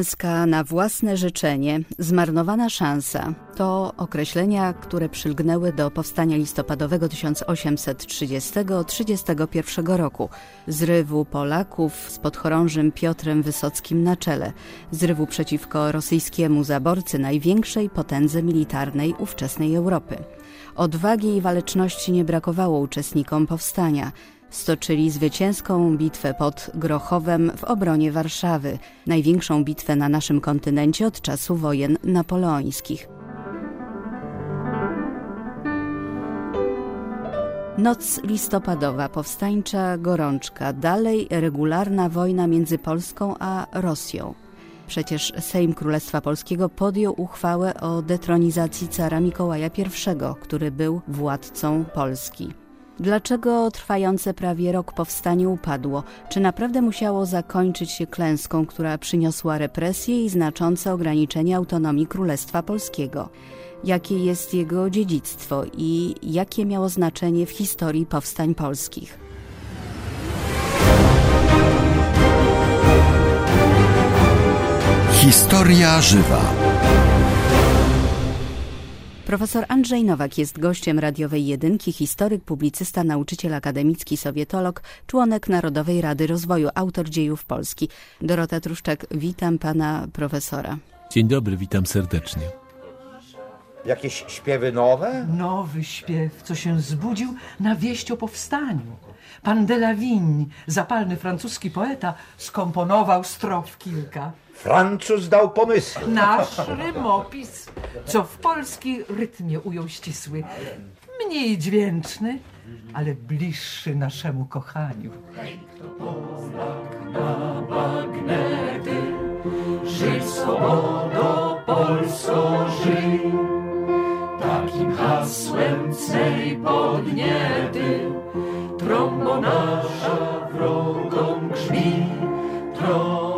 Klęska na własne życzenie, zmarnowana szansa. To określenia, które przylgnęły do powstania listopadowego 1830-31 roku, zrywu Polaków z podchorążym Piotrem Wysockim na czele, zrywu przeciwko rosyjskiemu zaborcy największej potędze militarnej ówczesnej Europy. Odwagi i waleczności nie brakowało uczestnikom powstania – stoczyli zwycięską bitwę pod Grochowem w obronie Warszawy, największą bitwę na naszym kontynencie od czasu wojen napoleońskich. Noc listopadowa, powstańcza gorączka, dalej regularna wojna między Polską a Rosją. Przecież Sejm Królestwa Polskiego podjął uchwałę o detronizacji cara Mikołaja I, który był władcą Polski. Dlaczego trwające prawie rok powstanie upadło? Czy naprawdę musiało zakończyć się klęską, która przyniosła represje i znaczące ograniczenie autonomii Królestwa Polskiego? Jakie jest jego dziedzictwo i jakie miało znaczenie w historii powstań polskich? Historia żywa. Profesor Andrzej Nowak jest gościem radiowej jedynki, historyk, publicysta, nauczyciel akademicki, sowietolog, członek Narodowej Rady Rozwoju, autor dziejów Polski. Dorota Truszczak, witam pana profesora. Dzień dobry, witam serdecznie. Jakieś śpiewy nowe? Nowy śpiew, co się zbudził na wieść o powstaniu. Pan de la Vigne, zapalny francuski poeta, skomponował strof kilka. Francuz dał pomysł. Nasz rymopis, co w polski rytmie ujął ścisły. Mniej dźwięczny, ale bliższy naszemu kochaniu. na bagnety, żyj swobodo Polsko, żyj. Takim hasłem cej podniety, trombo nasza wrogom grzmi, trombo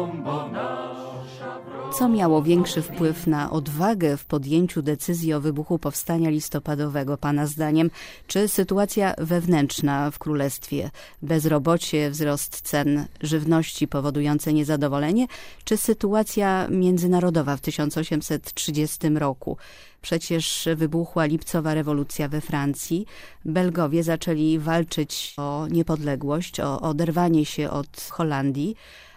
co miało większy wpływ na odwagę w podjęciu decyzji o wybuchu powstania listopadowego, Pana zdaniem? Czy sytuacja wewnętrzna w Królestwie, bezrobocie, wzrost cen żywności powodujące niezadowolenie, czy sytuacja międzynarodowa w 1830 roku? Przecież wybuchła lipcowa rewolucja we Francji. Belgowie zaczęli walczyć o niepodległość, o oderwanie się od Holandii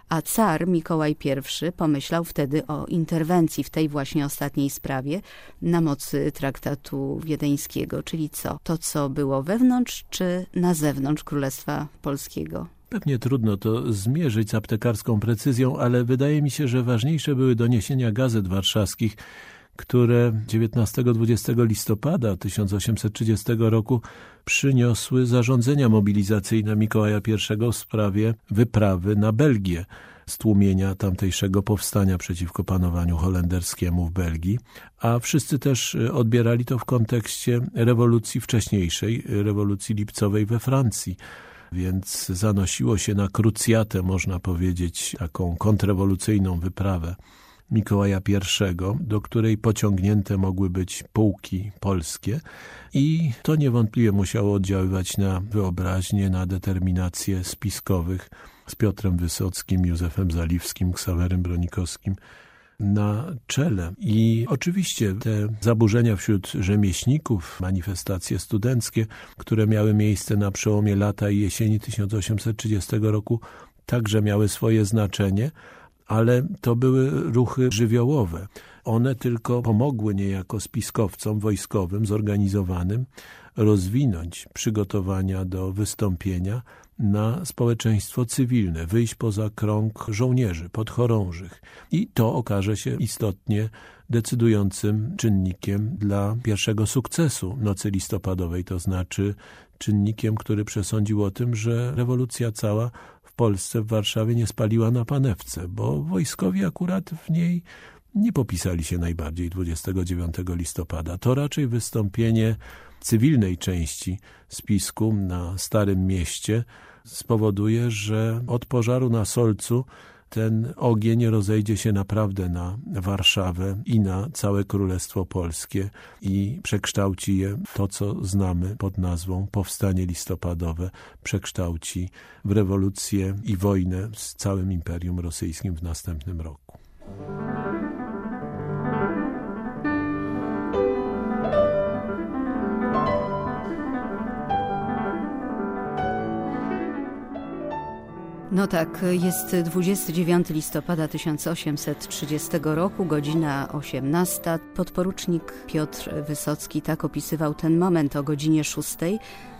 a car Mikołaj I pomyślał wtedy o interwencji w tej właśnie ostatniej sprawie na mocy traktatu wiedeńskiego, czyli co? To, co było wewnątrz czy na zewnątrz Królestwa Polskiego? Pewnie trudno to zmierzyć z aptekarską precyzją, ale wydaje mi się, że ważniejsze były doniesienia gazet warszawskich, które 19-20 listopada 1830 roku przyniosły zarządzenia mobilizacyjne Mikołaja I w sprawie wyprawy na Belgię stłumienia tamtejszego powstania przeciwko panowaniu holenderskiemu w Belgii, a wszyscy też odbierali to w kontekście rewolucji wcześniejszej, rewolucji lipcowej we Francji. Więc zanosiło się na krucjatę, można powiedzieć, taką kontrrewolucyjną wyprawę Mikołaja I, do której pociągnięte mogły być pułki polskie i to niewątpliwie musiało oddziaływać na wyobraźnię, na determinację spiskowych z Piotrem Wysockim, Józefem Zaliwskim, Ksawerym Bronikowskim na czele. I oczywiście te zaburzenia wśród rzemieślników, manifestacje studenckie, które miały miejsce na przełomie lata i jesieni 1830 roku, także miały swoje znaczenie, ale to były ruchy żywiołowe. One tylko pomogły niejako spiskowcom wojskowym zorganizowanym rozwinąć przygotowania do wystąpienia na społeczeństwo cywilne, wyjść poza krąg żołnierzy, podchorążych. I to okaże się istotnie decydującym czynnikiem dla pierwszego sukcesu nocy listopadowej, to znaczy czynnikiem, który przesądził o tym, że rewolucja cała Polsce, w Warszawie nie spaliła na panewce, bo wojskowi akurat w niej nie popisali się najbardziej 29 listopada. To raczej wystąpienie cywilnej części spisku na Starym Mieście spowoduje, że od pożaru na Solcu ten ogień rozejdzie się naprawdę na Warszawę i na całe Królestwo Polskie i przekształci je to, co znamy pod nazwą Powstanie Listopadowe, przekształci w rewolucję i wojnę z całym Imperium Rosyjskim w następnym roku. No tak, jest 29 listopada 1830 roku, godzina 18. Podporucznik Piotr Wysocki tak opisywał ten moment o godzinie 6.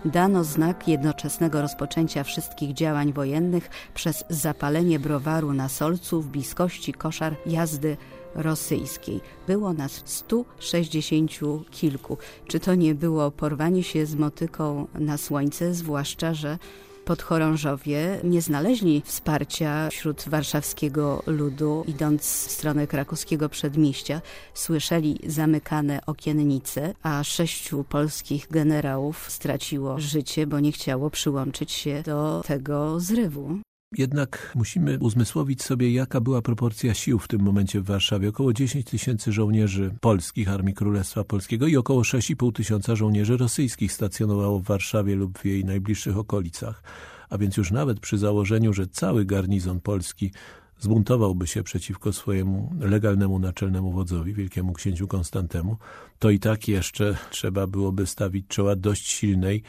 Dano znak jednoczesnego rozpoczęcia wszystkich działań wojennych przez zapalenie browaru na Solcu w bliskości koszar jazdy rosyjskiej. Było nas 160 kilku. Czy to nie było porwanie się z motyką na słońce, zwłaszcza, że podchorążowie nie znaleźli wsparcia wśród warszawskiego ludu, idąc w stronę krakowskiego przedmieścia. Słyszeli zamykane okiennice, a sześciu polskich generałów straciło życie, bo nie chciało przyłączyć się do tego zrywu. Jednak musimy uzmysłowić sobie, jaka była proporcja sił w tym momencie w Warszawie. Około 10 tysięcy żołnierzy polskich Armii Królestwa Polskiego i około 6,5 tysiąca żołnierzy rosyjskich stacjonowało w Warszawie lub w jej najbliższych okolicach. A więc już nawet przy założeniu, że cały garnizon polski zbuntowałby się przeciwko swojemu legalnemu naczelnemu wodzowi, wielkiemu księciu Konstantemu, to i tak jeszcze trzeba byłoby stawić czoła dość silnej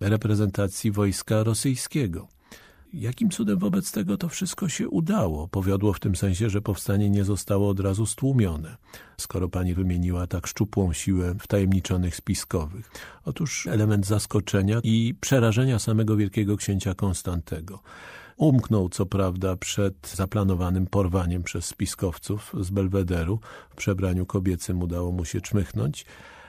reprezentacji wojska rosyjskiego. Jakim cudem wobec tego to wszystko się udało? Powiodło w tym sensie, że powstanie nie zostało od razu stłumione, skoro pani wymieniła tak szczupłą siłę wtajemniczonych spiskowych. Otóż element zaskoczenia i przerażenia samego wielkiego księcia Konstantego. Umknął co prawda przed zaplanowanym porwaniem przez spiskowców z Belwederu. W przebraniu kobiecym udało mu się czmychnąć,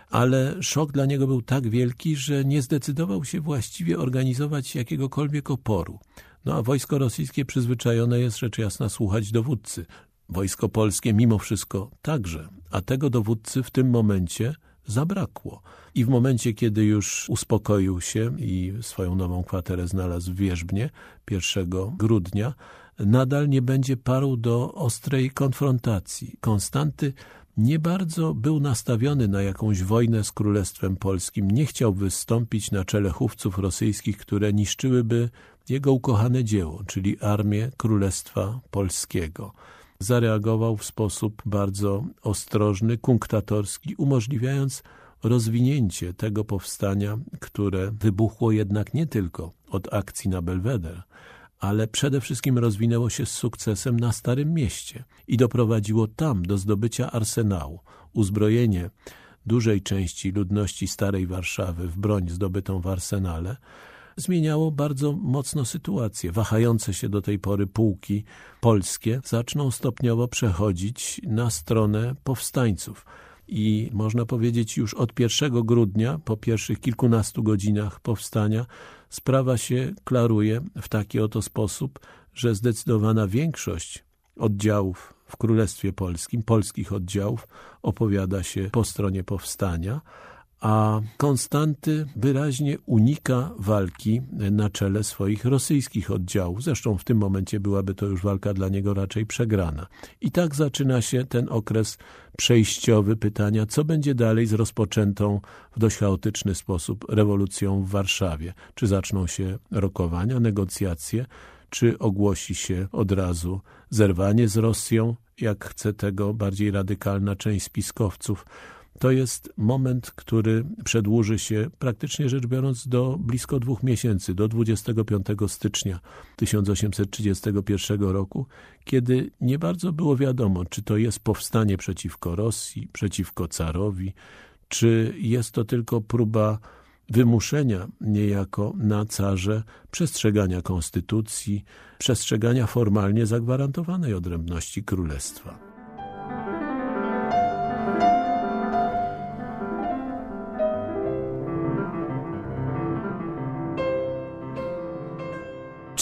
ale szok dla niego był tak wielki, że nie zdecydował się właściwie organizować jakiegokolwiek oporu. No a wojsko rosyjskie przyzwyczajone jest rzecz jasna słuchać dowódcy. Wojsko polskie mimo wszystko także, a tego dowódcy w tym momencie zabrakło. I w momencie, kiedy już uspokoił się i swoją nową kwaterę znalazł w Wierzbnie 1 grudnia, nadal nie będzie parł do ostrej konfrontacji. Konstanty nie bardzo był nastawiony na jakąś wojnę z Królestwem Polskim. Nie chciał wystąpić na czele chówców rosyjskich, które niszczyłyby jego ukochane dzieło, czyli Armię Królestwa Polskiego. Zareagował w sposób bardzo ostrożny, kunktatorski, umożliwiając rozwinięcie tego powstania, które wybuchło jednak nie tylko od akcji na Belweder, ale przede wszystkim rozwinęło się z sukcesem na Starym Mieście i doprowadziło tam do zdobycia arsenału. Uzbrojenie dużej części ludności Starej Warszawy w broń zdobytą w arsenale zmieniało bardzo mocno sytuację. Wahające się do tej pory pułki polskie zaczną stopniowo przechodzić na stronę powstańców. I można powiedzieć już od 1 grudnia, po pierwszych kilkunastu godzinach powstania, sprawa się klaruje w taki oto sposób, że zdecydowana większość oddziałów w Królestwie Polskim, polskich oddziałów, opowiada się po stronie powstania, a Konstanty wyraźnie unika walki na czele swoich rosyjskich oddziałów. Zresztą w tym momencie byłaby to już walka dla niego raczej przegrana. I tak zaczyna się ten okres przejściowy pytania, co będzie dalej z rozpoczętą w dość chaotyczny sposób rewolucją w Warszawie. Czy zaczną się rokowania, negocjacje, czy ogłosi się od razu zerwanie z Rosją, jak chce tego bardziej radykalna część spiskowców, to jest moment, który przedłuży się praktycznie rzecz biorąc do blisko dwóch miesięcy, do 25 stycznia 1831 roku, kiedy nie bardzo było wiadomo, czy to jest powstanie przeciwko Rosji, przeciwko carowi, czy jest to tylko próba wymuszenia niejako na carze przestrzegania konstytucji, przestrzegania formalnie zagwarantowanej odrębności królestwa.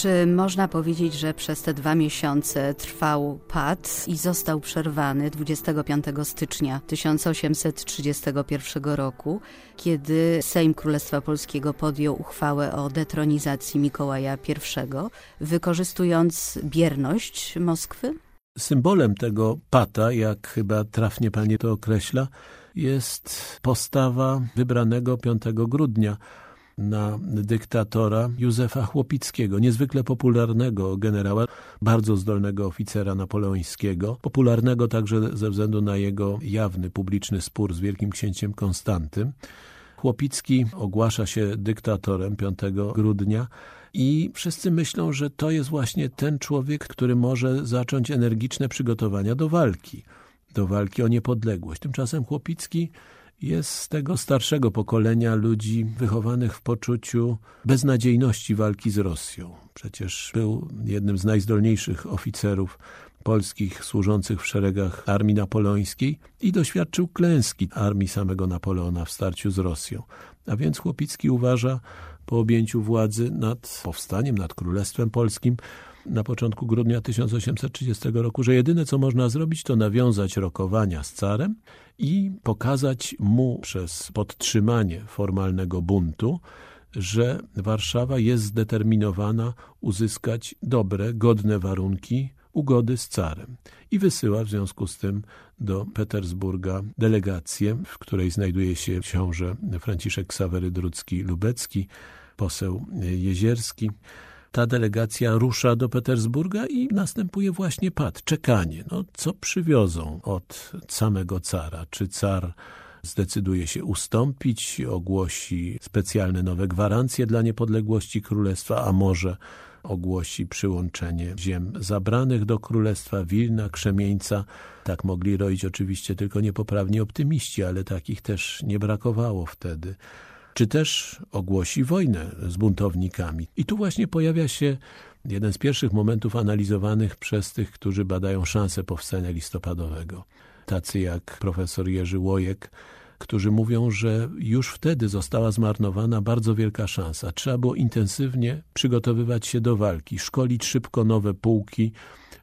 Czy można powiedzieć, że przez te dwa miesiące trwał pad i został przerwany 25 stycznia 1831 roku, kiedy Sejm Królestwa Polskiego podjął uchwałę o detronizacji Mikołaja I, wykorzystując bierność Moskwy? Symbolem tego pata, jak chyba trafnie pani to określa, jest postawa wybranego 5 grudnia na dyktatora Józefa Chłopickiego, niezwykle popularnego generała, bardzo zdolnego oficera napoleońskiego, popularnego także ze względu na jego jawny, publiczny spór z wielkim księciem Konstantym. Chłopicki ogłasza się dyktatorem 5 grudnia i wszyscy myślą, że to jest właśnie ten człowiek, który może zacząć energiczne przygotowania do walki, do walki o niepodległość. Tymczasem Chłopicki jest z tego starszego pokolenia ludzi wychowanych w poczuciu beznadziejności walki z Rosją. Przecież był jednym z najzdolniejszych oficerów polskich służących w szeregach armii napoleońskiej i doświadczył klęski armii samego Napoleona w starciu z Rosją. A więc Chłopicki uważa po objęciu władzy nad powstaniem, nad Królestwem Polskim na początku grudnia 1830 roku, że jedyne co można zrobić to nawiązać rokowania z carem i pokazać mu przez podtrzymanie formalnego buntu, że Warszawa jest zdeterminowana uzyskać dobre, godne warunki ugody z carem i wysyła w związku z tym do Petersburga delegację, w której znajduje się książę Franciszek Ksawery Drucki-Lubecki, poseł Jezierski. Ta delegacja rusza do Petersburga i następuje właśnie pad, czekanie. No, co przywiozą od samego cara? Czy car zdecyduje się ustąpić, ogłosi specjalne nowe gwarancje dla niepodległości królestwa, a może ogłosi przyłączenie ziem zabranych do Królestwa Wilna, Krzemieńca. Tak mogli roić oczywiście tylko niepoprawni optymiści, ale takich też nie brakowało wtedy. Czy też ogłosi wojnę z buntownikami. I tu właśnie pojawia się jeden z pierwszych momentów analizowanych przez tych, którzy badają szanse powstania listopadowego. Tacy jak profesor Jerzy Łojek, którzy mówią, że już wtedy została zmarnowana bardzo wielka szansa. Trzeba było intensywnie przygotowywać się do walki, szkolić szybko nowe pułki,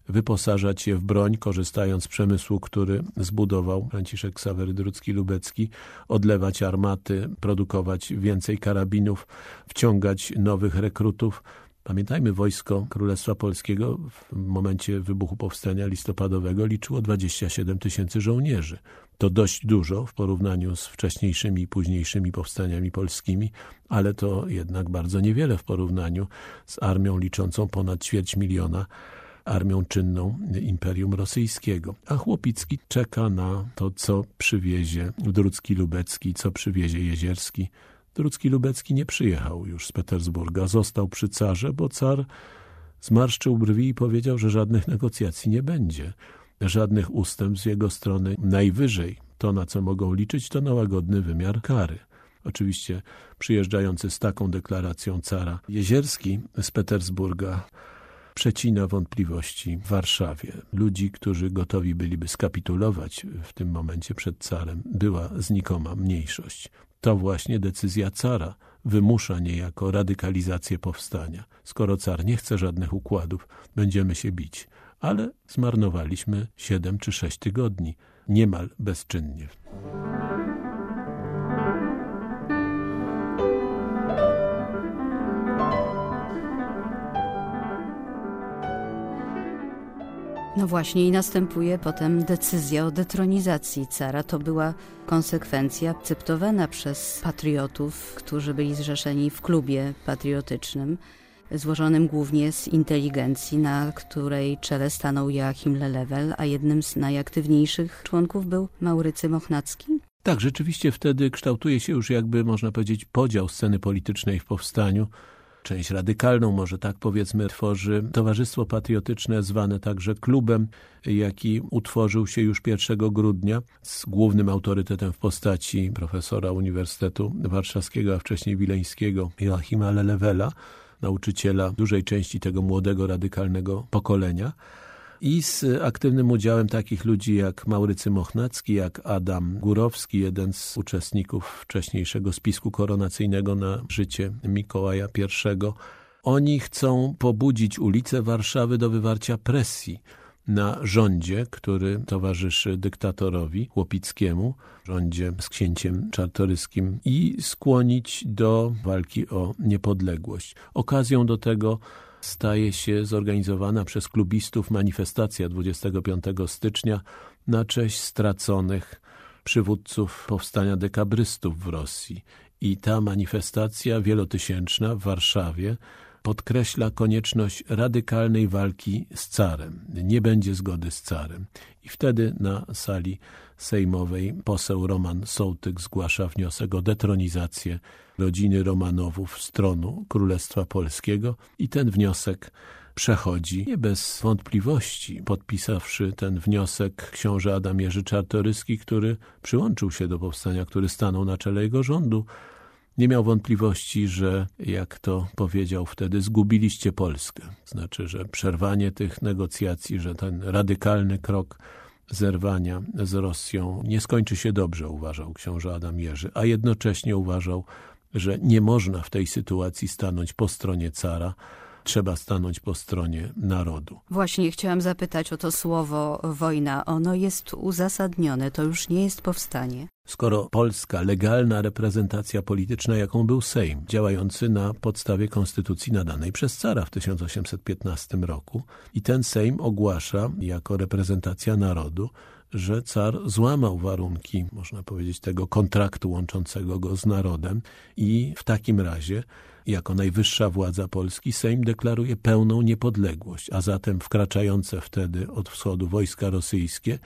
wyposażać je w broń, korzystając z przemysłu, który zbudował Franciszek Ksawery Drucki-Lubecki, odlewać armaty, produkować więcej karabinów, wciągać nowych rekrutów. Pamiętajmy, wojsko Królestwa Polskiego w momencie wybuchu powstania listopadowego liczyło 27 tysięcy żołnierzy. To dość dużo w porównaniu z wcześniejszymi i późniejszymi powstaniami polskimi, ale to jednak bardzo niewiele w porównaniu z armią liczącą ponad ćwierć miliona, armią czynną Imperium Rosyjskiego. A Chłopicki czeka na to, co przywiezie Drucki Lubecki, co przywiezie Jezierski. Drucki Lubecki nie przyjechał już z Petersburga, został przy carze, bo car zmarszczył brwi i powiedział, że żadnych negocjacji nie będzie żadnych ustępstw z jego strony. Najwyżej to, na co mogą liczyć, to na łagodny wymiar kary. Oczywiście przyjeżdżający z taką deklaracją cara Jezierski z Petersburga przecina wątpliwości w Warszawie. Ludzi, którzy gotowi byliby skapitulować w tym momencie przed carem, była znikoma mniejszość. To właśnie decyzja cara wymusza niejako radykalizację powstania. Skoro car nie chce żadnych układów, będziemy się bić ale zmarnowaliśmy siedem czy sześć tygodni, niemal bezczynnie. No właśnie i następuje potem decyzja o detronizacji cara. To była konsekwencja akceptowana przez patriotów, którzy byli zrzeszeni w klubie patriotycznym złożonym głównie z inteligencji, na której czele stanął Joachim Lelewel, a jednym z najaktywniejszych członków był Maurycy Mochnacki. Tak, rzeczywiście wtedy kształtuje się już jakby, można powiedzieć, podział sceny politycznej w powstaniu. Część radykalną, może tak powiedzmy, tworzy Towarzystwo Patriotyczne, zwane także klubem, jaki utworzył się już 1 grudnia z głównym autorytetem w postaci profesora Uniwersytetu Warszawskiego, a wcześniej Wileńskiego Joachima Lelewela nauczyciela dużej części tego młodego, radykalnego pokolenia i z aktywnym udziałem takich ludzi jak Maurycy Mochnacki, jak Adam Górowski, jeden z uczestników wcześniejszego spisku koronacyjnego na życie Mikołaja I. Oni chcą pobudzić ulice Warszawy do wywarcia presji na rządzie, który towarzyszy dyktatorowi Łopickiemu, rządzie z księciem czartoryskim i skłonić do walki o niepodległość. Okazją do tego staje się zorganizowana przez klubistów manifestacja 25 stycznia na cześć straconych przywódców powstania dekabrystów w Rosji I ta manifestacja wielotysięczna w Warszawie podkreśla konieczność radykalnej walki z carem. Nie będzie zgody z carem. I wtedy na sali sejmowej poseł Roman Sołtyk zgłasza wniosek o detronizację rodziny Romanowów z tronu Królestwa Polskiego i ten wniosek przechodzi nie bez wątpliwości, podpisawszy ten wniosek książę Adam Jerzy Czartoryski, który przyłączył się do powstania, który stanął na czele jego rządu, nie miał wątpliwości, że, jak to powiedział wtedy, zgubiliście Polskę. Znaczy, że przerwanie tych negocjacji, że ten radykalny krok zerwania z Rosją nie skończy się dobrze, uważał książę Adam Jerzy, a jednocześnie uważał, że nie można w tej sytuacji stanąć po stronie cara, trzeba stanąć po stronie narodu. Właśnie chciałam zapytać o to słowo wojna. Ono jest uzasadnione, to już nie jest powstanie. Skoro polska legalna reprezentacja polityczna, jaką był Sejm, działający na podstawie konstytucji nadanej przez cara w 1815 roku i ten Sejm ogłasza jako reprezentacja narodu, że car złamał warunki, można powiedzieć, tego kontraktu łączącego go z narodem i w takim razie jako najwyższa władza Polski Sejm deklaruje pełną niepodległość, a zatem wkraczające wtedy od wschodu wojska rosyjskie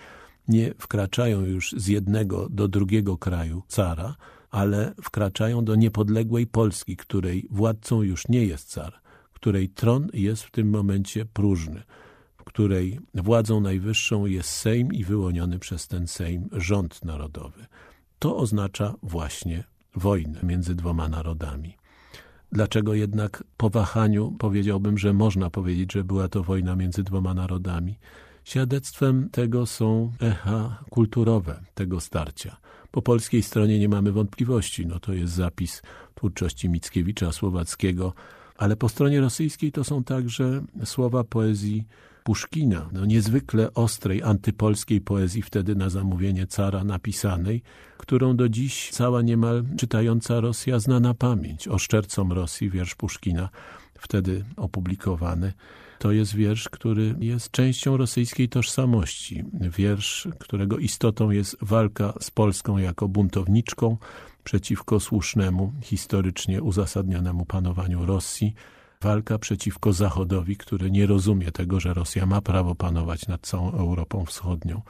nie wkraczają już z jednego do drugiego kraju cara, ale wkraczają do niepodległej Polski, której władcą już nie jest car, której tron jest w tym momencie próżny, której władzą najwyższą jest Sejm i wyłoniony przez ten Sejm rząd narodowy. To oznacza właśnie wojnę między dwoma narodami. Dlaczego jednak po wahaniu powiedziałbym, że można powiedzieć, że była to wojna między dwoma narodami? Świadectwem tego są echa kulturowe tego starcia. Po polskiej stronie nie mamy wątpliwości, no to jest zapis twórczości Mickiewicza, Słowackiego, ale po stronie rosyjskiej to są także słowa poezji Puszkina, no niezwykle ostrej, antypolskiej poezji wtedy na zamówienie cara napisanej, którą do dziś cała niemal czytająca Rosja zna na pamięć. Oszczercom Rosji, wiersz Puszkina, wtedy opublikowany. To jest wiersz, który jest częścią rosyjskiej tożsamości. Wiersz, którego istotą jest walka z Polską jako buntowniczką przeciwko słusznemu, historycznie uzasadnionemu panowaniu Rosji, walka przeciwko Zachodowi, który nie rozumie tego, że Rosja ma prawo panować nad całą Europą Wschodnią.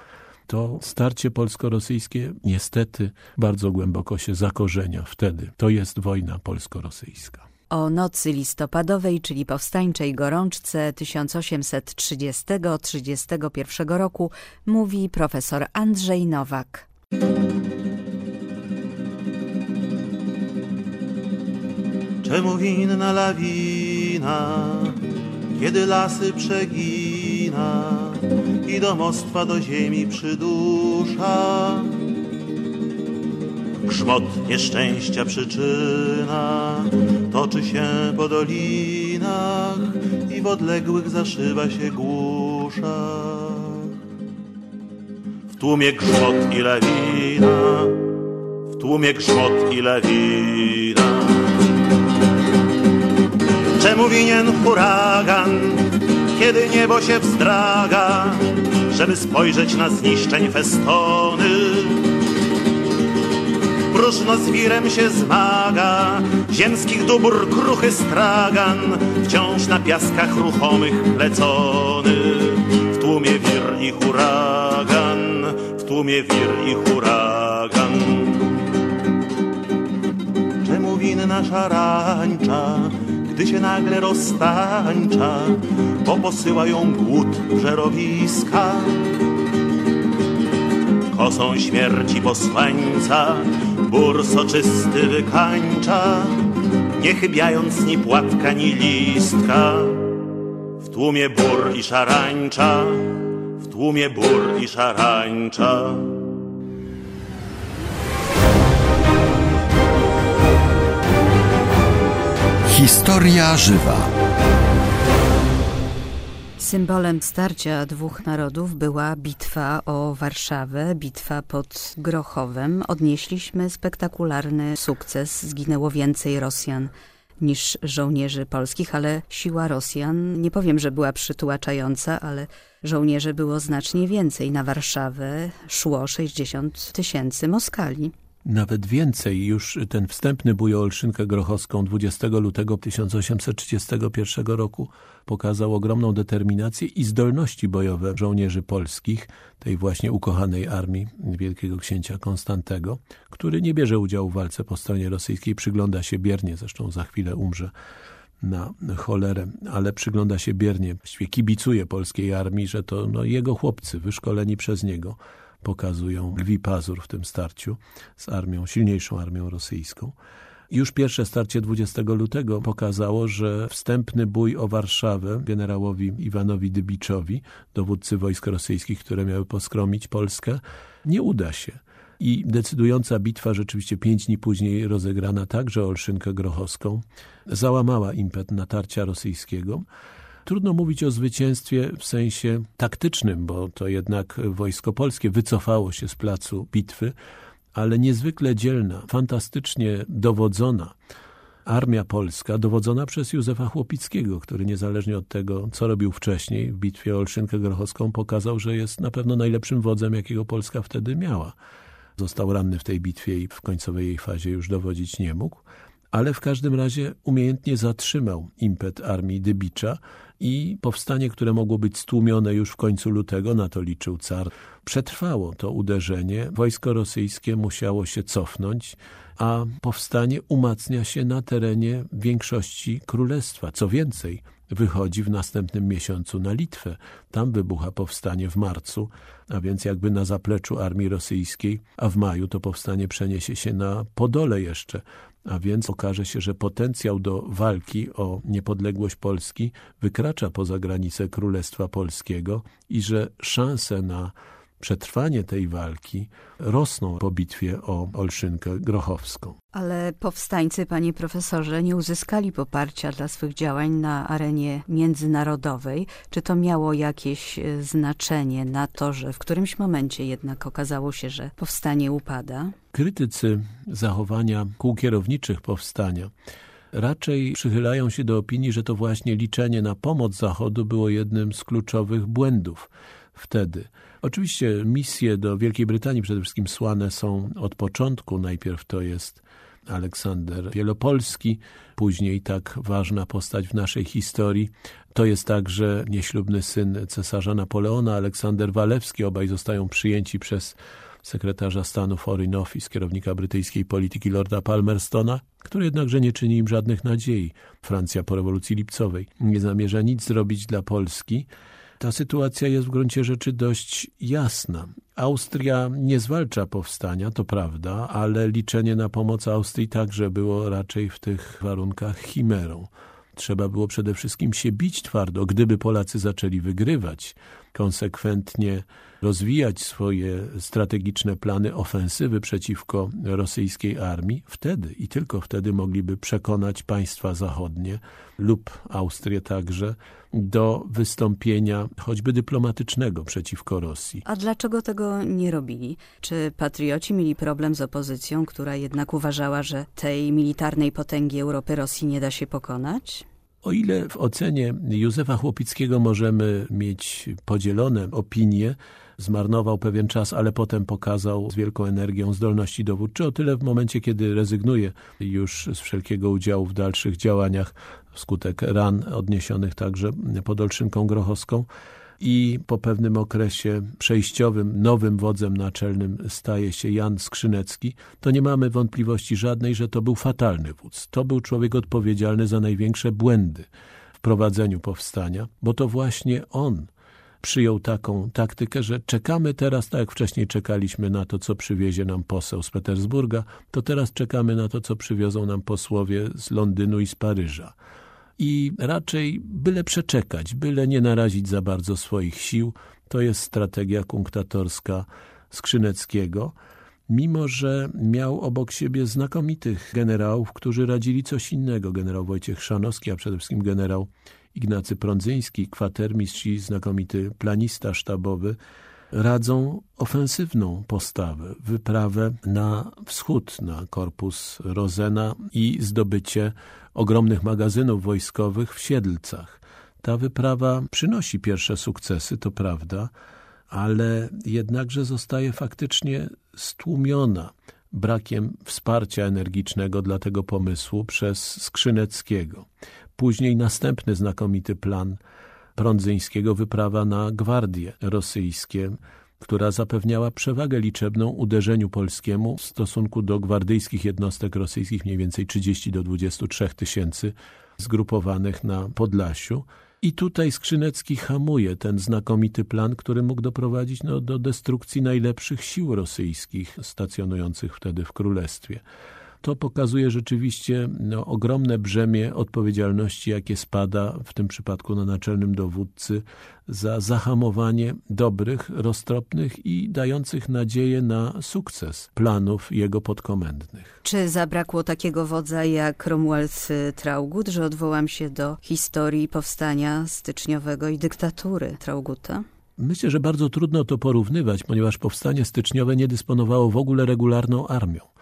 To starcie polsko-rosyjskie niestety bardzo głęboko się zakorzenia wtedy. To jest wojna polsko-rosyjska. O nocy listopadowej, czyli powstańczej gorączce 1830-31 roku mówi profesor Andrzej Nowak. Czemu winna kiedy lasy przegina i domostwa do ziemi przydusza? Grzmot nieszczęścia przyczyna toczy się po dolinach i w odległych zaszywa się głuszach. W tłumie grzmot i lawina, w tłumie grzmot i lawina. Czemu winien huragan, kiedy niebo się wzdraga, żeby spojrzeć na zniszczeń festony? próżno z wirem się zmaga, ziemskich dóbr kruchy stragan, wciąż na piaskach ruchomych lecony. W tłumie wir i huragan, w tłumie wir i huragan. Czemu winna szarańcza, gdy się nagle roztańcza, bo posyła ją głód żerowiska? kosą śmierci posłańca, bór soczysty wykańcza, nie chybiając ni płatka, ni listka. W tłumie bór i szarańcza, w tłumie bór i szarańcza. Historia żywa. Symbolem starcia dwóch narodów była bitwa o Warszawę, bitwa pod Grochowem. Odnieśliśmy spektakularny sukces, zginęło więcej Rosjan niż żołnierzy polskich, ale siła Rosjan, nie powiem, że była przytłaczająca, ale żołnierzy było znacznie więcej. Na Warszawę szło 60 tysięcy Moskali. Nawet więcej, już ten wstępny bój o Olszynkę Grochowską 20 lutego 1831 roku pokazał ogromną determinację i zdolności bojowe żołnierzy polskich, tej właśnie ukochanej armii wielkiego księcia Konstantego, który nie bierze udziału w walce po stronie rosyjskiej, przygląda się biernie, zresztą za chwilę umrze na cholerę, ale przygląda się biernie, kibicuje polskiej armii, że to no, jego chłopcy wyszkoleni przez niego pokazują lwi pazur w tym starciu z armią, silniejszą armią rosyjską. Już pierwsze starcie 20 lutego pokazało, że wstępny bój o Warszawę generałowi Iwanowi Dybiczowi, dowódcy wojsk rosyjskich, które miały poskromić Polskę, nie uda się. I decydująca bitwa, rzeczywiście pięć dni później rozegrana także Olszynkę Grochowską, załamała impet natarcia rosyjskiego. Trudno mówić o zwycięstwie w sensie taktycznym, bo to jednak wojsko polskie wycofało się z placu bitwy, ale niezwykle dzielna, fantastycznie dowodzona armia polska, dowodzona przez Józefa Chłopickiego, który niezależnie od tego, co robił wcześniej w bitwie o Olszynkę Grochowską, pokazał, że jest na pewno najlepszym wodzem, jakiego Polska wtedy miała. Został ranny w tej bitwie i w końcowej jej fazie już dowodzić nie mógł, ale w każdym razie umiejętnie zatrzymał impet armii Dybicza i powstanie, które mogło być stłumione już w końcu lutego, na to liczył car, przetrwało to uderzenie. Wojsko rosyjskie musiało się cofnąć, a powstanie umacnia się na terenie większości królestwa. Co więcej, wychodzi w następnym miesiącu na Litwę. Tam wybucha powstanie w marcu, a więc jakby na zapleczu armii rosyjskiej, a w maju to powstanie przeniesie się na Podole jeszcze. A więc okaże się, że potencjał do walki o niepodległość Polski wykracza poza granice Królestwa Polskiego i że szanse na przetrwanie tej walki rosną po bitwie o Olszynkę Grochowską. Ale powstańcy, panie profesorze, nie uzyskali poparcia dla swych działań na arenie międzynarodowej. Czy to miało jakieś e, znaczenie na to, że w którymś momencie jednak okazało się, że powstanie upada? Krytycy zachowania kół kierowniczych powstania raczej przychylają się do opinii, że to właśnie liczenie na pomoc Zachodu było jednym z kluczowych błędów wtedy. Oczywiście misje do Wielkiej Brytanii przede wszystkim słane są od początku. Najpierw to jest Aleksander Wielopolski, później tak ważna postać w naszej historii. To jest także nieślubny syn cesarza Napoleona, Aleksander Walewski. Obaj zostają przyjęci przez sekretarza stanu Foreign Office, kierownika brytyjskiej polityki Lorda Palmerstona, który jednakże nie czyni im żadnych nadziei. Francja po rewolucji lipcowej nie zamierza nic zrobić dla Polski. Ta sytuacja jest w gruncie rzeczy dość jasna. Austria nie zwalcza powstania, to prawda, ale liczenie na pomoc Austrii także było raczej w tych warunkach chimerą. Trzeba było przede wszystkim się bić twardo. Gdyby Polacy zaczęli wygrywać, konsekwentnie rozwijać swoje strategiczne plany ofensywy przeciwko rosyjskiej armii, wtedy i tylko wtedy mogliby przekonać państwa zachodnie lub Austrię także do wystąpienia choćby dyplomatycznego przeciwko Rosji. A dlaczego tego nie robili? Czy patrioci mieli problem z opozycją, która jednak uważała, że tej militarnej potęgi Europy Rosji nie da się pokonać? O ile w ocenie Józefa Chłopickiego możemy mieć podzielone opinie, zmarnował pewien czas, ale potem pokazał z wielką energią zdolności dowódcze, o tyle w momencie, kiedy rezygnuje już z wszelkiego udziału w dalszych działaniach wskutek ran odniesionych także pod Olszynką Grochowską, i po pewnym okresie przejściowym nowym wodzem naczelnym staje się Jan Skrzynecki, to nie mamy wątpliwości żadnej, że to był fatalny wódz. To był człowiek odpowiedzialny za największe błędy w prowadzeniu powstania, bo to właśnie on przyjął taką taktykę, że czekamy teraz, tak jak wcześniej czekaliśmy na to, co przywiezie nam poseł z Petersburga, to teraz czekamy na to, co przywiozą nam posłowie z Londynu i z Paryża i raczej byle przeczekać, byle nie narazić za bardzo swoich sił. To jest strategia kunktatorska Skrzyneckiego, mimo że miał obok siebie znakomitych generałów, którzy radzili coś innego. Generał Wojciech Szanowski, a przede wszystkim generał Ignacy Prądzyński, kwatermistrz i znakomity planista sztabowy, radzą ofensywną postawę, wyprawę na wschód, na korpus Rozena i zdobycie ogromnych magazynów wojskowych w Siedlcach. Ta wyprawa przynosi pierwsze sukcesy, to prawda, ale jednakże zostaje faktycznie stłumiona brakiem wsparcia energicznego dla tego pomysłu przez Skrzyneckiego. Później następny znakomity plan Prądzyńskiego wyprawa na gwardie rosyjskie, która zapewniała przewagę liczebną uderzeniu polskiemu w stosunku do gwardyjskich jednostek rosyjskich, mniej więcej 30 do 23 tysięcy zgrupowanych na Podlasiu. I tutaj Skrzynecki hamuje ten znakomity plan, który mógł doprowadzić no, do destrukcji najlepszych sił rosyjskich stacjonujących wtedy w Królestwie to pokazuje rzeczywiście no, ogromne brzemię odpowiedzialności, jakie spada w tym przypadku na naczelnym dowódcy za zahamowanie dobrych, roztropnych i dających nadzieję na sukces planów jego podkomendnych. Czy zabrakło takiego wodza jak Romuald Traugut, że odwołam się do historii powstania styczniowego i dyktatury Trauguta? Myślę, że bardzo trudno to porównywać, ponieważ powstanie styczniowe nie dysponowało w ogóle regularną armią.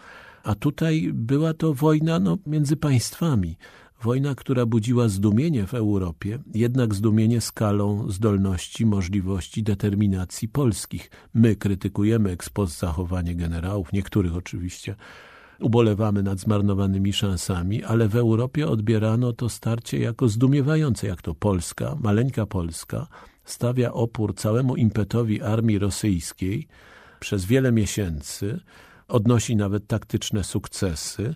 A tutaj była to wojna no, między państwami. Wojna, która budziła zdumienie w Europie, jednak zdumienie skalą zdolności, możliwości, determinacji polskich. My krytykujemy ekspost zachowanie generałów, niektórych oczywiście, ubolewamy nad zmarnowanymi szansami, ale w Europie odbierano to starcie jako zdumiewające, jak to Polska, maleńka Polska, stawia opór całemu impetowi armii rosyjskiej przez wiele miesięcy, odnosi nawet taktyczne sukcesy.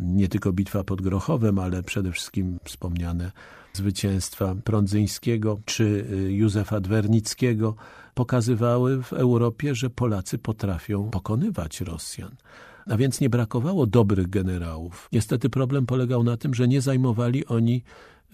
Nie tylko bitwa pod Grochowem, ale przede wszystkim wspomniane zwycięstwa Prądzyńskiego czy y, Józefa Dwernickiego pokazywały w Europie, że Polacy potrafią pokonywać Rosjan. A więc nie brakowało dobrych generałów. Niestety problem polegał na tym, że nie zajmowali oni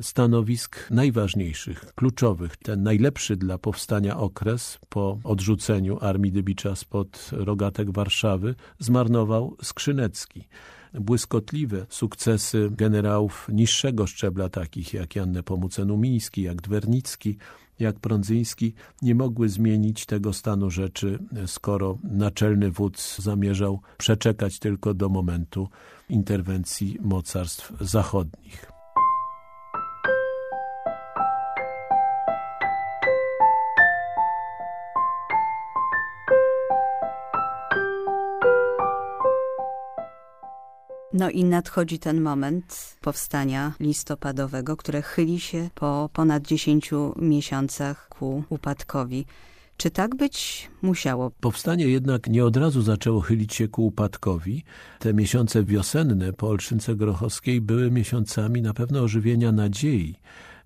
stanowisk najważniejszych, kluczowych. Ten najlepszy dla powstania okres po odrzuceniu armii Dybicza spod rogatek Warszawy zmarnował Skrzynecki. Błyskotliwe sukcesy generałów niższego szczebla, takich jak Jan Nepomucen-Umiński, jak Dwernicki, jak Prądzyński, nie mogły zmienić tego stanu rzeczy, skoro naczelny wódz zamierzał przeczekać tylko do momentu interwencji mocarstw zachodnich. No i nadchodzi ten moment powstania listopadowego, które chyli się po ponad 10 miesiącach ku upadkowi. Czy tak być musiało? Powstanie jednak nie od razu zaczęło chylić się ku upadkowi. Te miesiące wiosenne po Olszynce Grochowskiej były miesiącami na pewno ożywienia nadziei.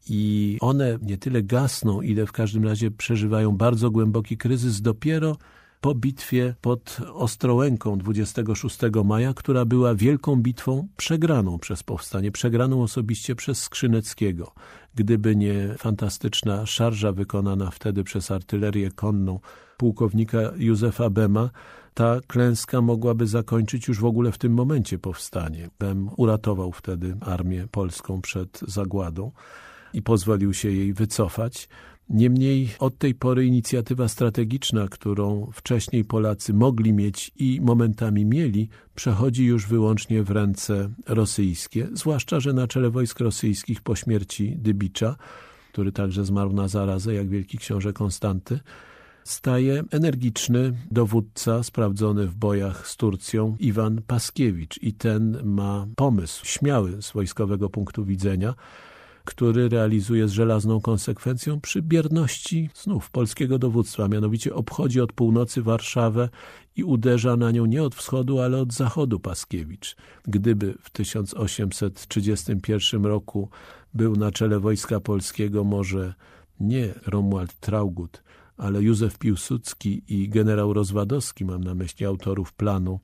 I one nie tyle gasną, ile w każdym razie przeżywają bardzo głęboki kryzys dopiero po bitwie pod Ostrołęką 26 maja, która była wielką bitwą przegraną przez powstanie, przegraną osobiście przez Skrzyneckiego. Gdyby nie fantastyczna szarża wykonana wtedy przez artylerię konną pułkownika Józefa Bema, ta klęska mogłaby zakończyć już w ogóle w tym momencie powstanie. Bem uratował wtedy armię polską przed zagładą i pozwolił się jej wycofać. Niemniej od tej pory inicjatywa strategiczna, którą wcześniej Polacy mogli mieć i momentami mieli, przechodzi już wyłącznie w ręce rosyjskie, zwłaszcza, że na czele wojsk rosyjskich po śmierci Dybicza, który także zmarł na zarazę, jak wielki książę Konstanty, staje energiczny dowódca sprawdzony w bojach z Turcją Iwan Paskiewicz. I ten ma pomysł śmiały z wojskowego punktu widzenia, który realizuje z żelazną konsekwencją przy bierności znów polskiego dowództwa, mianowicie obchodzi od północy Warszawę i uderza na nią nie od wschodu, ale od zachodu Paskiewicz. Gdyby w 1831 roku był na czele Wojska Polskiego może nie Romuald Traugut, ale Józef Piłsudski i generał Rozwadowski, mam na myśli autorów planu,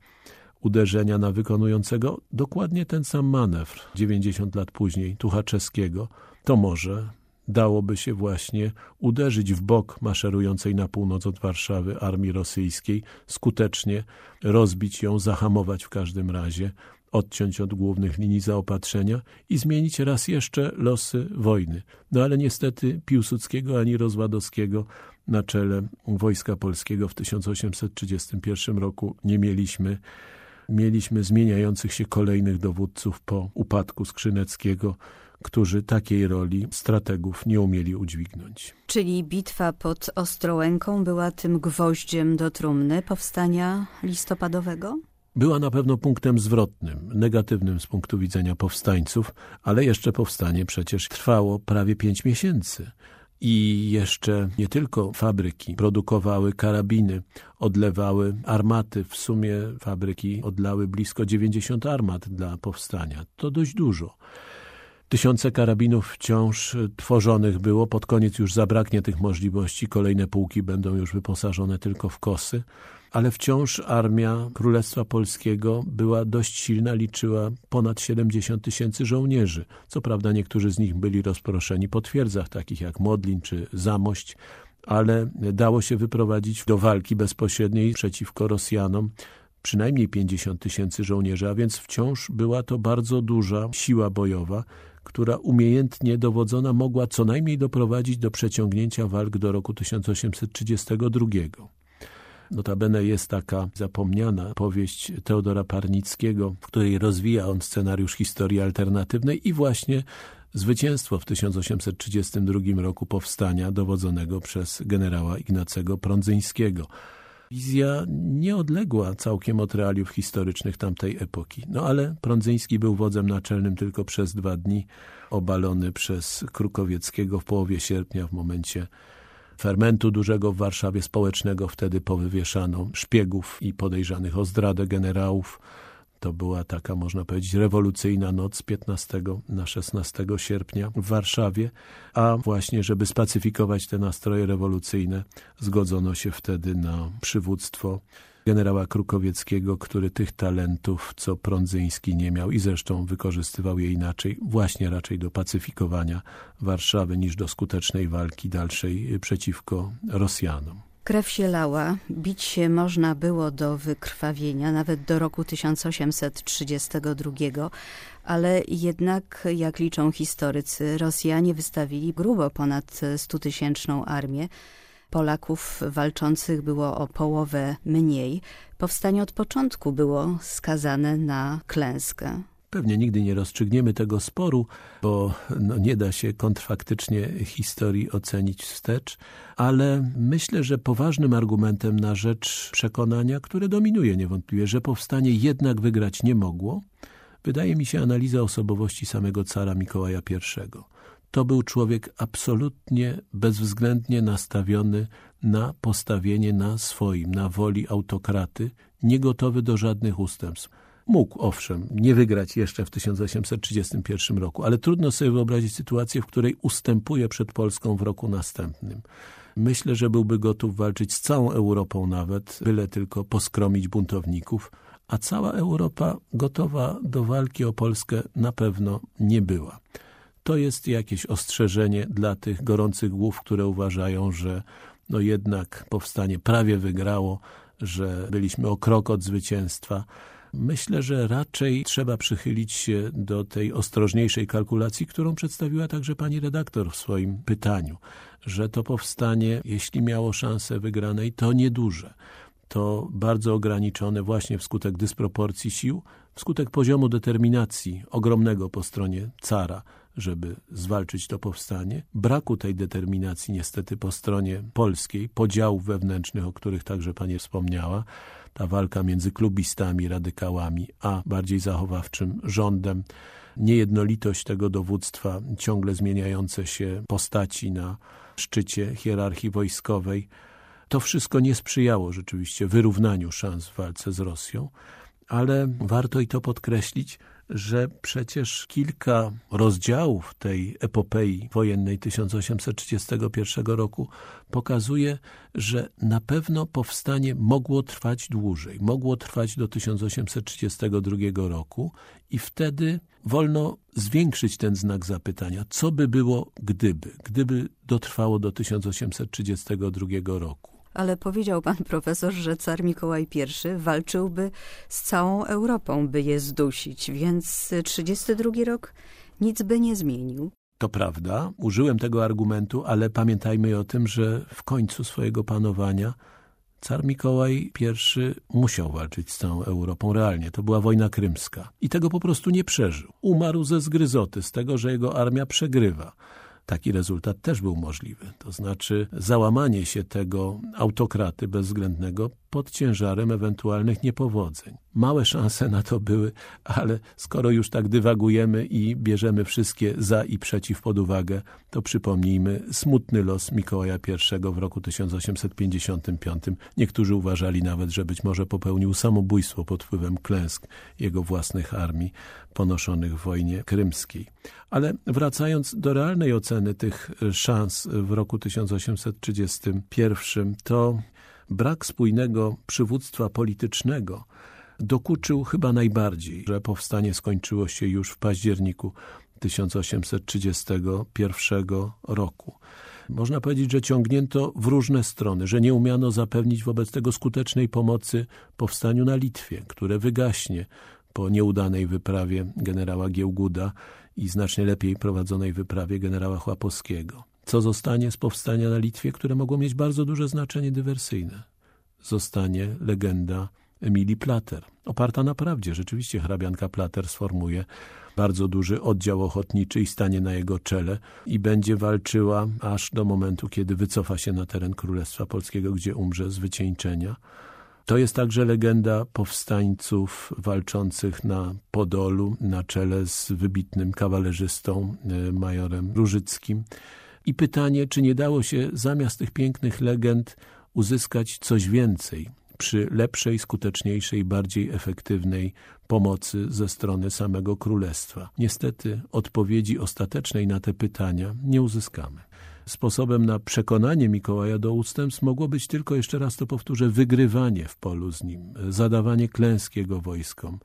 uderzenia na wykonującego dokładnie ten sam manewr 90 lat później Tuchaczewskiego, to może dałoby się właśnie uderzyć w bok maszerującej na północ od Warszawy armii rosyjskiej, skutecznie rozbić ją, zahamować w każdym razie, odciąć od głównych linii zaopatrzenia i zmienić raz jeszcze losy wojny. No ale niestety Piłsudskiego ani Rozwadowskiego na czele Wojska Polskiego w 1831 roku nie mieliśmy mieliśmy zmieniających się kolejnych dowódców po upadku Skrzyneckiego, którzy takiej roli strategów nie umieli udźwignąć. Czyli bitwa pod Ostrołęką była tym gwoździem do trumny powstania listopadowego? była na pewno punktem zwrotnym, negatywnym z punktu widzenia powstańców, ale jeszcze powstanie przecież trwało prawie pięć miesięcy. I jeszcze nie tylko fabryki produkowały karabiny, odlewały armaty. W sumie fabryki odlały blisko 90 armat dla powstania. To dość dużo. Tysiące karabinów wciąż tworzonych było. Pod koniec już zabraknie tych możliwości. Kolejne pułki będą już wyposażone tylko w kosy ale wciąż armia Królestwa Polskiego była dość silna, liczyła ponad 70 tysięcy żołnierzy. Co prawda niektórzy z nich byli rozproszeni po twierdzach, takich jak Modlin czy Zamość, ale dało się wyprowadzić do walki bezpośredniej przeciwko Rosjanom przynajmniej 50 tysięcy żołnierzy, a więc wciąż była to bardzo duża siła bojowa, która umiejętnie dowodzona mogła co najmniej doprowadzić do przeciągnięcia walk do roku 1832. Notabene jest taka zapomniana powieść Teodora Parnickiego, w której rozwija on scenariusz historii alternatywnej i właśnie zwycięstwo w 1832 roku powstania dowodzonego przez generała Ignacego Prądzyńskiego. Wizja nie odległa całkiem od realiów historycznych tamtej epoki. No ale Prądzyński był wodzem naczelnym tylko przez dwa dni, obalony przez Krukowieckiego w połowie sierpnia w momencie fermentu dużego w Warszawie społecznego. Wtedy powywieszano szpiegów i podejrzanych o zdradę generałów. To była taka, można powiedzieć, rewolucyjna noc 15 na 16 sierpnia w Warszawie, a właśnie, żeby spacyfikować te nastroje rewolucyjne, zgodzono się wtedy na przywództwo generała Krukowieckiego, który tych talentów, co Prądzyński nie miał i zresztą wykorzystywał je inaczej, właśnie raczej do pacyfikowania Warszawy niż do skutecznej walki dalszej przeciwko Rosjanom. Krew się lała, bić się można było do wykrwawienia, nawet do roku 1832, ale jednak, jak liczą historycy, Rosjanie wystawili grubo ponad stutysięczną armię, Polaków walczących było o połowę mniej. Powstanie od początku było skazane na klęskę. Pewnie nigdy nie rozstrzygniemy tego sporu, bo no, nie da się kontrfaktycznie historii ocenić wstecz, ale myślę, że poważnym argumentem na rzecz przekonania, które dominuje niewątpliwie, że powstanie jednak wygrać nie mogło, wydaje mi się analiza osobowości samego cara Mikołaja I to był człowiek absolutnie bezwzględnie nastawiony na postawienie na swoim, na woli autokraty, niegotowy do żadnych ustępstw. Mógł, owszem, nie wygrać jeszcze w 1831 roku, ale trudno sobie wyobrazić sytuację, w której ustępuje przed Polską w roku następnym. Myślę, że byłby gotów walczyć z całą Europą nawet, byle tylko poskromić buntowników, a cała Europa gotowa do walki o Polskę na pewno nie była. To jest jakieś ostrzeżenie dla tych gorących głów, które uważają, że no jednak powstanie prawie wygrało, że byliśmy o krok od zwycięstwa. Myślę, że raczej trzeba przychylić się do tej ostrożniejszej kalkulacji, którą przedstawiła także pani redaktor w swoim pytaniu, że to powstanie, jeśli miało szansę wygranej, to nieduże. To bardzo ograniczone właśnie wskutek dysproporcji sił, wskutek poziomu determinacji ogromnego po stronie cara, żeby zwalczyć to powstanie. Braku tej determinacji niestety po stronie polskiej, podziałów wewnętrznych, o których także pani wspomniała, ta walka między klubistami, radykałami, a bardziej zachowawczym rządem, niejednolitość tego dowództwa, ciągle zmieniające się postaci na szczycie hierarchii wojskowej, to wszystko nie sprzyjało rzeczywiście wyrównaniu szans w walce z Rosją, ale warto i to podkreślić, że przecież kilka rozdziałów tej epopei wojennej 1831 roku pokazuje, że na pewno powstanie mogło trwać dłużej. Mogło trwać do 1832 roku i wtedy wolno zwiększyć ten znak zapytania. Co by było gdyby? Gdyby dotrwało do 1832 roku ale powiedział pan profesor, że car Mikołaj I walczyłby z całą Europą, by je zdusić, więc 32 rok nic by nie zmienił. To prawda, użyłem tego argumentu, ale pamiętajmy o tym, że w końcu swojego panowania car Mikołaj I musiał walczyć z całą Europą realnie. To była wojna krymska. I tego po prostu nie przeżył. Umarł ze zgryzoty, z tego, że jego armia przegrywa taki rezultat też był możliwy. To znaczy załamanie się tego autokraty bezwzględnego pod ciężarem ewentualnych niepowodzeń. Małe szanse na to były, ale skoro już tak dywagujemy i bierzemy wszystkie za i przeciw pod uwagę, to przypomnijmy smutny los Mikołaja I w roku 1855. Niektórzy uważali nawet, że być może popełnił samobójstwo pod wpływem klęsk jego własnych armii ponoszonych w wojnie krymskiej. Ale wracając do realnej oceny tych szans w roku 1831, to brak spójnego przywództwa politycznego dokuczył chyba najbardziej, że powstanie skończyło się już w październiku 1831 roku. Można powiedzieć, że ciągnięto w różne strony, że nie umiano zapewnić wobec tego skutecznej pomocy powstaniu na Litwie, które wygaśnie po nieudanej wyprawie generała Giełguda i znacznie lepiej prowadzonej wyprawie generała Chłapowskiego. Co zostanie z powstania na Litwie, które mogło mieć bardzo duże znaczenie dywersyjne? Zostanie legenda Emilii Plater, oparta na prawdzie. Rzeczywiście hrabianka Plater sformuje bardzo duży oddział ochotniczy i stanie na jego czele i będzie walczyła aż do momentu, kiedy wycofa się na teren Królestwa Polskiego, gdzie umrze z wycieńczenia. To jest także legenda powstańców walczących na Podolu na czele z wybitnym kawalerzystą e, majorem Różyckim. I pytanie, czy nie dało się zamiast tych pięknych legend uzyskać coś więcej przy lepszej, skuteczniejszej, bardziej efektywnej pomocy ze strony samego królestwa. Niestety odpowiedzi ostatecznej na te pytania nie uzyskamy. Sposobem na przekonanie Mikołaja do ustępstw mogło być tylko, jeszcze raz to powtórzę, wygrywanie w polu z nim, zadawanie klęsk jego wojskom,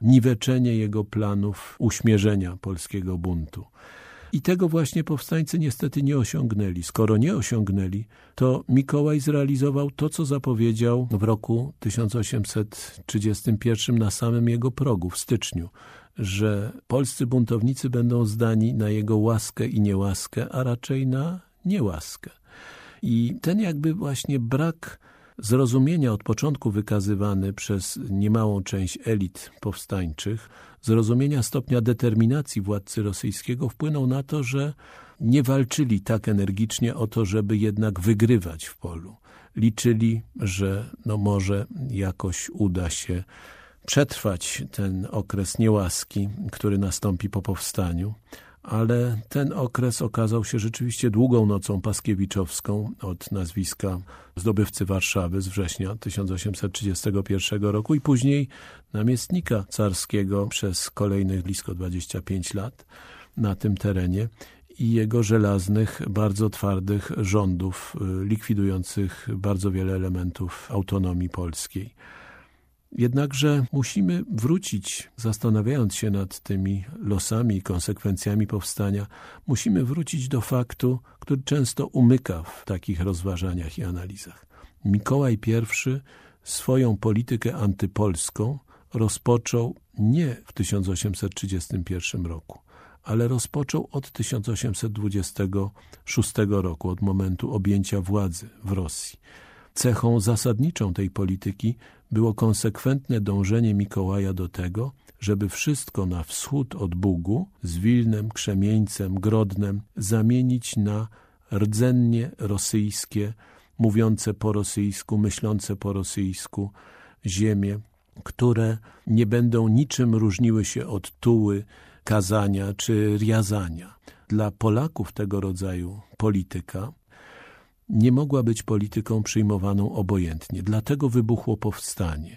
niweczenie jego planów uśmierzenia polskiego buntu. I tego właśnie powstańcy niestety nie osiągnęli. Skoro nie osiągnęli, to Mikołaj zrealizował to, co zapowiedział w roku 1831 na samym jego progu, w styczniu, że polscy buntownicy będą zdani na jego łaskę i niełaskę, a raczej na niełaskę. I ten jakby właśnie brak zrozumienia od początku wykazywany przez niemałą część elit powstańczych, zrozumienia stopnia determinacji władcy rosyjskiego wpłynął na to, że nie walczyli tak energicznie o to, żeby jednak wygrywać w polu. Liczyli, że no może jakoś uda się przetrwać ten okres niełaski, który nastąpi po powstaniu, ale ten okres okazał się rzeczywiście długą nocą paskiewiczowską od nazwiska zdobywcy Warszawy z września 1831 roku i później namiestnika carskiego przez kolejnych blisko 25 lat na tym terenie i jego żelaznych, bardzo twardych rządów y, likwidujących bardzo wiele elementów autonomii polskiej. Jednakże musimy wrócić, zastanawiając się nad tymi losami i konsekwencjami powstania, musimy wrócić do faktu, który często umyka w takich rozważaniach i analizach. Mikołaj I swoją politykę antypolską rozpoczął nie w 1831 roku, ale rozpoczął od 1826 roku, od momentu objęcia władzy w Rosji. Cechą zasadniczą tej polityki było konsekwentne dążenie Mikołaja do tego, żeby wszystko na wschód od Bugu z Wilnem, Krzemieńcem, Grodnem zamienić na rdzennie rosyjskie, mówiące po rosyjsku, myślące po rosyjsku ziemie, które nie będą niczym różniły się od Tuły, Kazania czy Riazania. Dla Polaków tego rodzaju polityka nie mogła być polityką przyjmowaną obojętnie. Dlatego wybuchło powstanie.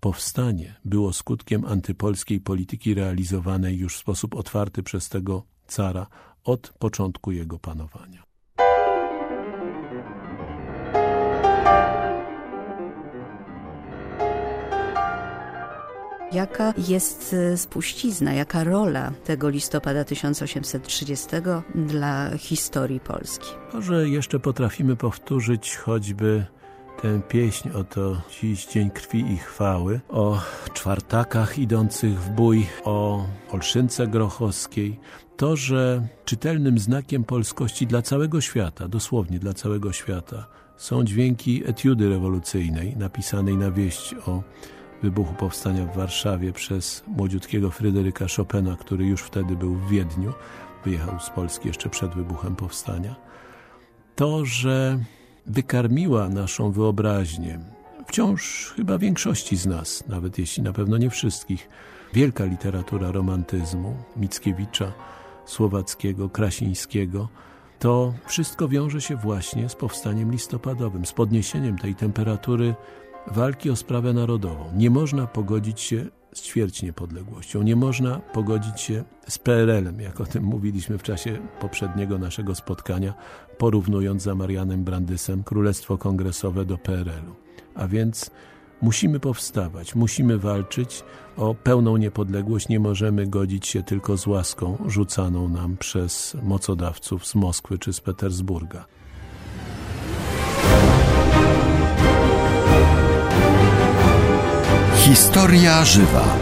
Powstanie było skutkiem antypolskiej polityki realizowanej już w sposób otwarty przez tego cara od początku jego panowania. Jaka jest e, spuścizna, jaka rola tego listopada 1830 dla historii Polski? Może jeszcze potrafimy powtórzyć choćby tę pieśń oto dziś Dzień Krwi i Chwały, o czwartakach idących w bój, o Olszynce Grochowskiej. To, że czytelnym znakiem polskości dla całego świata, dosłownie dla całego świata, są dźwięki etiudy rewolucyjnej napisanej na wieść o wybuchu powstania w Warszawie przez młodziutkiego Fryderyka Chopina, który już wtedy był w Wiedniu, wyjechał z Polski jeszcze przed wybuchem powstania. To, że wykarmiła naszą wyobraźnię wciąż chyba większości z nas, nawet jeśli na pewno nie wszystkich, wielka literatura romantyzmu Mickiewicza, Słowackiego, Krasińskiego, to wszystko wiąże się właśnie z powstaniem listopadowym, z podniesieniem tej temperatury walki o sprawę narodową. Nie można pogodzić się z ćwierć niepodległością, nie można pogodzić się z PRL-em, jak o tym mówiliśmy w czasie poprzedniego naszego spotkania, porównując za Marianem Brandysem Królestwo Kongresowe do PRL-u. A więc musimy powstawać, musimy walczyć o pełną niepodległość, nie możemy godzić się tylko z łaską rzucaną nam przez mocodawców z Moskwy czy z Petersburga. Historia żywa.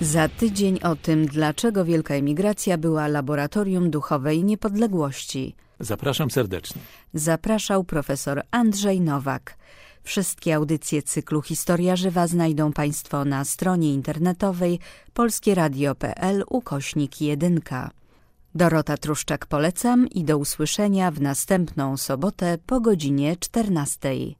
Za tydzień o tym, dlaczego wielka emigracja była laboratorium duchowej niepodległości. Zapraszam serdecznie. Zapraszał profesor Andrzej Nowak. Wszystkie audycje cyklu Historia Żywa znajdą Państwo na stronie internetowej polskieradio.pl ukośnik 1. Dorota Truszczak polecam i do usłyszenia w następną sobotę po godzinie 14.